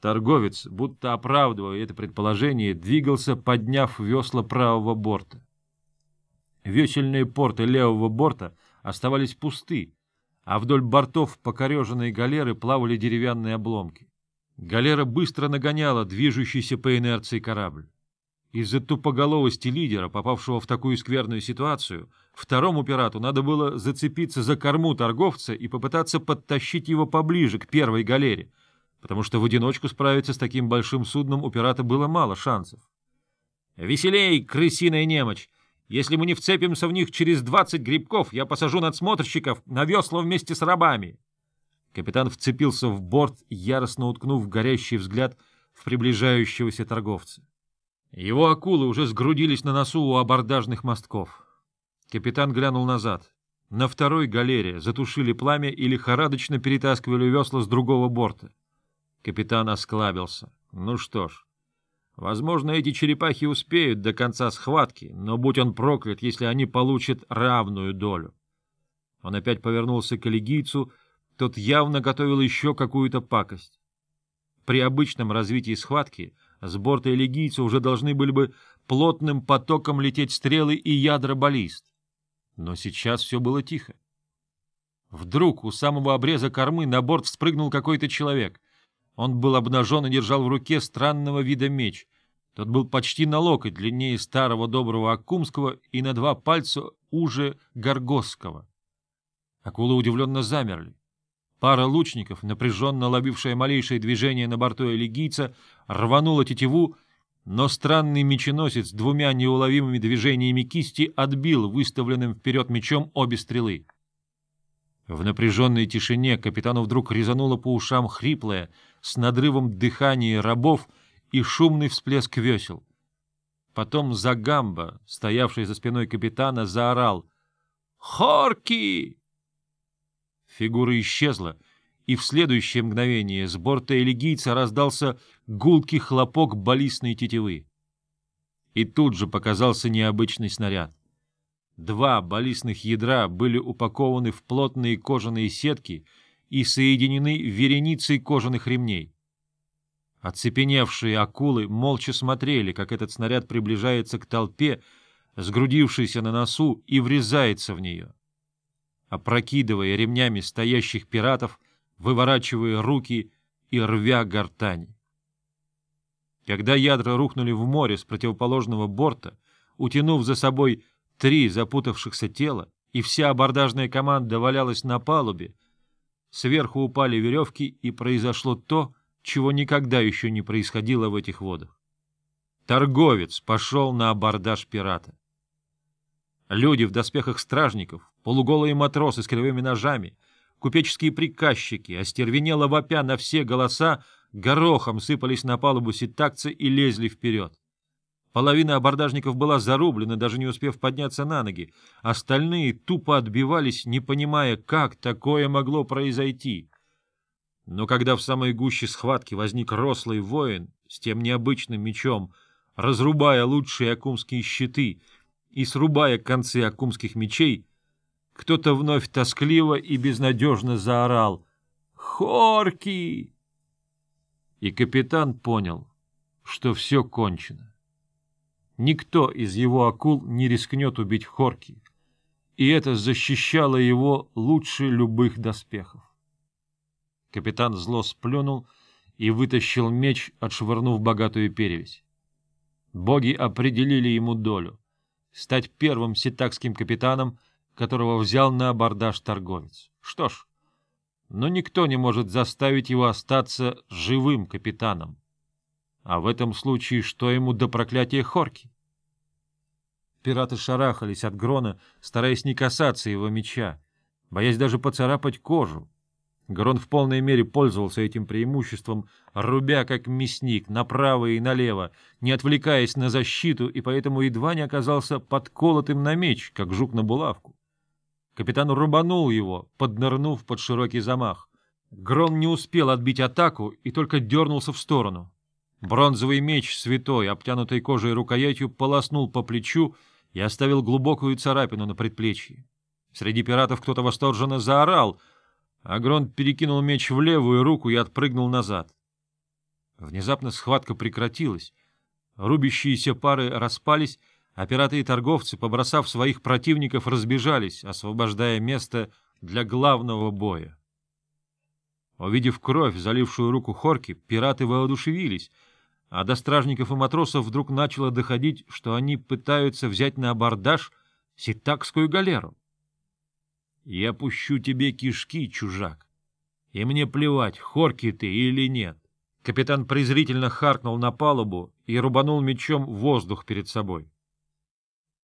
Торговец, будто оправдывая это предположение, двигался, подняв весла правого борта. Весельные порты левого борта оставались пусты, а вдоль бортов покореженной галеры плавали деревянные обломки. Галера быстро нагоняла движущийся по инерции корабль. Из-за тупоголовости лидера, попавшего в такую скверную ситуацию, второму пирату надо было зацепиться за корму торговца и попытаться подтащить его поближе к первой галере, потому что в одиночку справиться с таким большим судном у пирата было мало шансов. «Веселей, крысиная немочь! Если мы не вцепимся в них через двадцать грибков, я посажу надсмотрщиков на весла вместе с рабами!» Капитан вцепился в борт, яростно уткнув горящий взгляд в приближающегося торговца. Его акулы уже сгрудились на носу у абордажных мостков. Капитан глянул назад. На второй галере затушили пламя и лихорадочно перетаскивали весла с другого борта. Капитан осклабился. Ну что ж, возможно, эти черепахи успеют до конца схватки, но будь он проклят, если они получат равную долю. Он опять повернулся к элегийцу, тот явно готовил еще какую-то пакость. При обычном развитии схватки — с борта элегийца уже должны были бы плотным потоком лететь стрелы и ядра баллист. Но сейчас все было тихо. Вдруг у самого обреза кормы на борт спрыгнул какой-то человек. Он был обнажен и держал в руке странного вида меч. Тот был почти на локоть длиннее старого доброго Аккумского и на два пальца уже Горгосского. Акулы удивленно замерли. Пара лучников, напряженно ловившая малейшее движение на борту элегийца, рванула тетиву, но странный меченосец двумя неуловимыми движениями кисти отбил выставленным вперед мечом обе стрелы. В напряженной тишине капитану вдруг резануло по ушам хриплое, с надрывом дыхания рабов и шумный всплеск весел. Потом Загамба, стоявший за спиной капитана, заорал «Хорки!» Фигура исчезла, и в следующее мгновение с борта элегийца раздался гулкий хлопок баллистной тетивы. И тут же показался необычный снаряд. Два баллистных ядра были упакованы в плотные кожаные сетки и соединены вереницей кожаных ремней. Оцепеневшие акулы молча смотрели, как этот снаряд приближается к толпе, сгрудившейся на носу, и врезается в нее опрокидывая ремнями стоящих пиратов, выворачивая руки и рвя гортани. Когда ядра рухнули в море с противоположного борта, утянув за собой три запутавшихся тела, и вся абордажная команда валялась на палубе, сверху упали веревки, и произошло то, чего никогда еще не происходило в этих водах. Торговец пошел на абордаж пирата. Люди в доспехах стражников, полуголые матросы с кривыми ножами, купеческие приказчики, остервенело вопя на все голоса, горохом сыпались на палубу ситакцы и лезли вперед. Половина абордажников была зарублена, даже не успев подняться на ноги. Остальные тупо отбивались, не понимая, как такое могло произойти. Но когда в самой гуще схватки возник рослый воин с тем необычным мечом, разрубая лучшие акумские щиты — и срубая концы акумских мечей, кто-то вновь тоскливо и безнадежно заорал «Хорки!» И капитан понял, что все кончено. Никто из его акул не рискнет убить Хорки, и это защищало его лучше любых доспехов. Капитан зло сплюнул и вытащил меч, отшвырнув богатую перевесь. Боги определили ему долю стать первым ситакским капитаном, которого взял на абордаж торговец. Что ж, но никто не может заставить его остаться живым капитаном. А в этом случае что ему до проклятия Хорки? Пираты шарахались от Грона, стараясь не касаться его меча, боясь даже поцарапать кожу. Грон в полной мере пользовался этим преимуществом, рубя как мясник направо и налево, не отвлекаясь на защиту, и поэтому едва не оказался подколотым на меч, как жук на булавку. Капитан рубанул его, поднырнув под широкий замах. Грон не успел отбить атаку и только дернулся в сторону. Бронзовый меч святой, обтянутой кожей рукоятью, полоснул по плечу и оставил глубокую царапину на предплечье. Среди пиратов кто-то восторженно заорал — Агрон перекинул меч в левую руку и отпрыгнул назад. Внезапно схватка прекратилась. Рубящиеся пары распались, а пираты и торговцы, побросав своих противников, разбежались, освобождая место для главного боя. Увидев кровь, залившую руку Хорки, пираты воодушевились, а до стражников и матросов вдруг начало доходить, что они пытаются взять на абордаж ситакскую галеру. «Я пущу тебе кишки, чужак, и мне плевать, Хорки ты или нет». Капитан презрительно харкнул на палубу и рубанул мечом воздух перед собой.